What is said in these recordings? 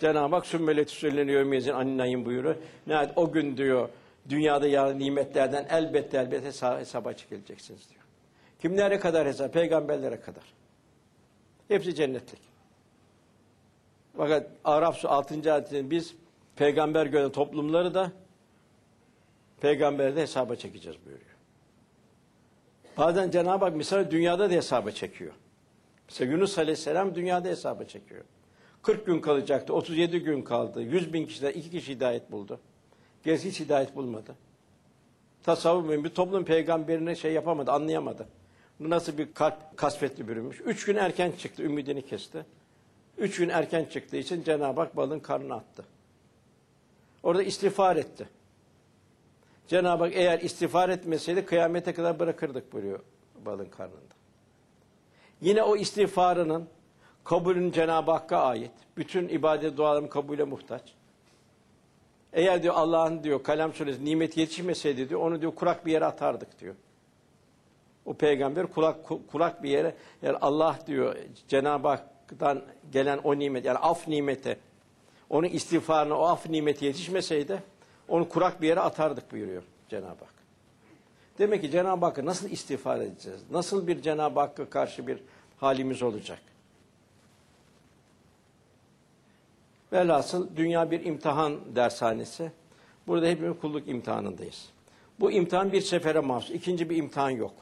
Cenab-ı Hak sümmelet söyleniyor mezin aninayın buyuruyor. Nihayet o gün diyor dünyada ya nimetlerden elbette elbette hesa- hesaba çekileceksiniz diyor. Kimlere kadar hesap? Peygamberlere kadar. Hepsi cennetlik. Fakat Araf su 6. ayetinde biz peygamber gören toplumları da peygamberi de hesaba çekeceğiz buyuruyor. Bazen Cenab-ı Hak misal dünyada da hesaba çekiyor. Mesela Yunus Aleyhisselam dünyada hesaba çekiyor. 40 gün kalacaktı, 37 gün kaldı. 100 bin kişiden iki kişi hidayet buldu. Gerisi hiç hidayet bulmadı. Tasavvuf bir toplum peygamberine şey yapamadı, anlayamadı. Bu nasıl bir kalp kasvetli bürünmüş. Üç gün erken çıktı, ümidini kesti. Üç gün erken çıktığı için Cenab-ı Hak balın karnına attı. Orada istiğfar etti. Cenab-ı Hak eğer istiğfar etmeseydi kıyamete kadar bırakırdık buyuruyor balın karnında. Yine o istiğfarının kabulün Cenab-ı Hakk'a ait. Bütün ibadet duaların kabule muhtaç. Eğer diyor Allah'ın diyor kalem suresi nimet yetişmeseydi diyor onu diyor kurak bir yere atardık diyor. O peygamber kurak kurak bir yere yani Allah diyor Cenab-ı Hak'tan gelen o nimet yani af nimeti onun istiğfarına o af nimeti yetişmeseydi onu kurak bir yere atardık buyuruyor Cenab-ı Hak. Demek ki Cenab-ı Hakk'a nasıl istiğfar edeceğiz? Nasıl bir Cenab-ı Hakk'a karşı bir halimiz olacak? Velhasıl dünya bir imtihan dershanesi. Burada hepimiz kulluk imtihanındayız. Bu imtihan bir sefere mahsus. İkinci bir imtihan yok.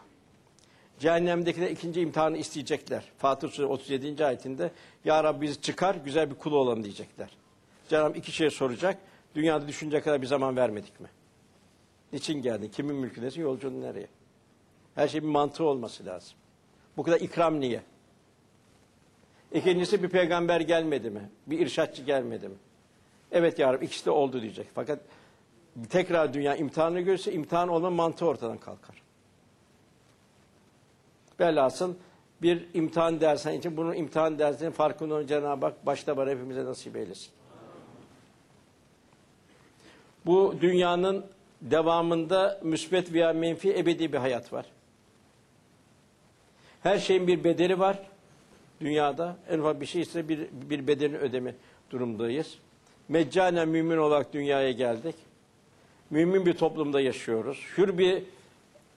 Cehennemdekiler ikinci imtihanı isteyecekler. Fatır Suresi 37. ayetinde Ya Rabbi bizi çıkar güzel bir kul olalım diyecekler. Cenab-ı iki şey soracak. Dünyada düşünce kadar bir zaman vermedik mi? Niçin geldin? Kimin mülkündesin? Yolculuğun nereye? Her şey bir mantığı olması lazım. Bu kadar ikram niye? İkincisi bir peygamber gelmedi mi? Bir irşatçı gelmedi mi? Evet ya Rabbi ikisi de oldu diyecek. Fakat tekrar dünya imtihanı görse imtihan olma mantığı ortadan kalkar. Velhasıl bir imtihan dersen için bunun imtihan dersinin farkında olan Cenab-ı Hak başta var hepimize nasip eylesin. Bu dünyanın devamında müsbet veya menfi ebedi bir hayat var. Her şeyin bir bedeli var dünyada. En ufak bir şey ise bir, bir bedelini ödeme durumdayız. Meccanen mümin olarak dünyaya geldik. Mümin bir toplumda yaşıyoruz. Hür bir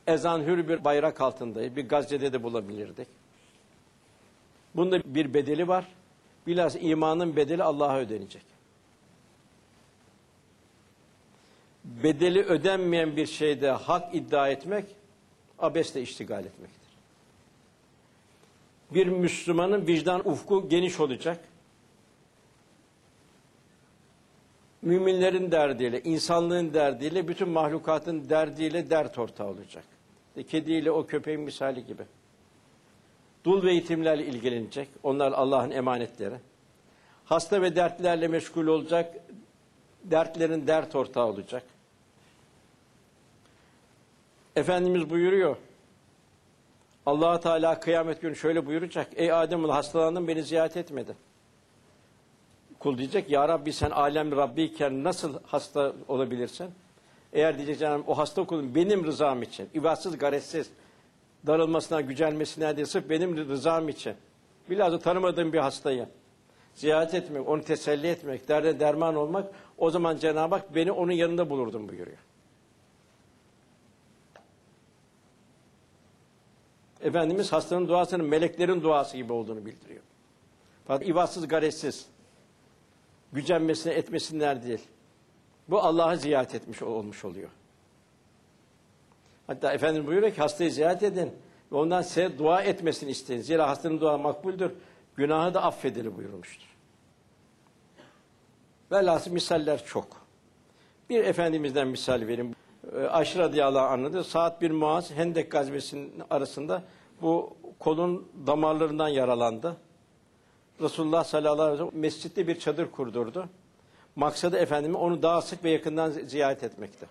ezan, hür bir bayrak altındayız. Bir Gazze'de de bulabilirdik. Bunda bir bedeli var. Bilhassa imanın bedeli Allah'a ödenecek. Bedeli ödenmeyen bir şeyde hak iddia etmek, abesle iştigal etmektir. Bir Müslümanın vicdan ufku geniş olacak. Müminlerin derdiyle, insanlığın derdiyle, bütün mahlukatın derdiyle dert ortağı olacak. Kediyle o köpeğin misali gibi. Dul ve yetimlerle ilgilenecek. Onlar Allah'ın emanetleri. Hasta ve dertlerle meşgul olacak. Dertlerin dert ortağı olacak. Efendimiz buyuruyor. Allah Teala kıyamet günü şöyle buyuracak. Ey Adem hastalandım beni ziyaret etmedi. Kul diyecek ya Rabbi sen alem Rabbiyken nasıl hasta olabilirsin? Eğer diyecek canım o hasta kulum benim rızam için, ibadsız, garetsiz, darılmasına, gücenmesine değil, sırf benim rızam için. Bilhassa tanımadığım bir hastayı ziyaret etmek, onu teselli etmek, derde derman olmak, o zaman Cenab-ı Hak beni onun yanında bulurdum buyuruyor. Efendimiz hastanın duasının meleklerin duası gibi olduğunu bildiriyor. Fakat ibadsız, garetsiz, gücenmesine etmesinler değil. Bu Allah'ı ziyaret etmiş olmuş oluyor. Hatta Efendimiz buyuruyor ki hastayı ziyaret edin ve ondan size dua etmesini isteyin. Zira hastanın dua makbuldür. Günahı da affedilir buyurmuştur. Velhasıl misaller çok. Bir Efendimiz'den misal vereyim. Aşırı radıyallahu anh'ı saat bir Muaz Hendek gazvesinin arasında bu kolun damarlarından yaralandı. Resulullah sallallahu aleyhi ve sellem mescitte bir çadır kurdurdu. Maksadı Efendimiz onu daha sık ve yakından ziyaret etmekti.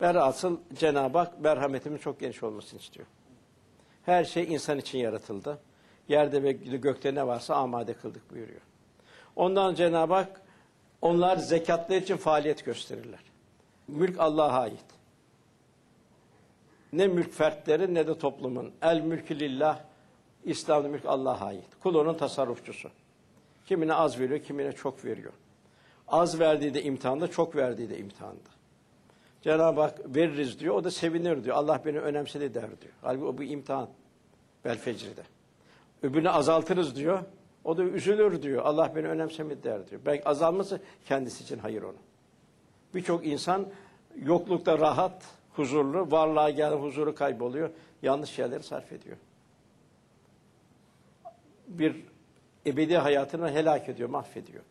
Velhasıl Cenab-ı Hak merhametimin çok geniş olmasını istiyor. Her şey insan için yaratıldı. Yerde ve gökte ne varsa amade kıldık buyuruyor. Ondan Cenab-ı Hak onlar zekatları için faaliyet gösterirler. Mülk Allah'a ait. Ne mülk fertleri ne de toplumun. El mülkü lillah, İslam'da mülk Allah'a ait. Kul tasarrufçusu. Kimine az veriyor, kimine çok veriyor. Az verdiği de imtihanda, çok verdiği de imtihanda. Cenab-ı Hak veririz diyor, o da sevinir diyor. Allah beni önemsedi der diyor. Halbuki o bir imtihan. Bel fecride. Öbürünü azaltırız diyor. O da üzülür diyor. Allah beni önemsemedi der diyor. Belki azalması kendisi için hayır onun. Birçok insan yoklukta rahat, huzurlu, varlığa gel huzuru kayboluyor. Yanlış şeyleri sarf ediyor. Bir ebedi hayatını helak ediyor, mahvediyor.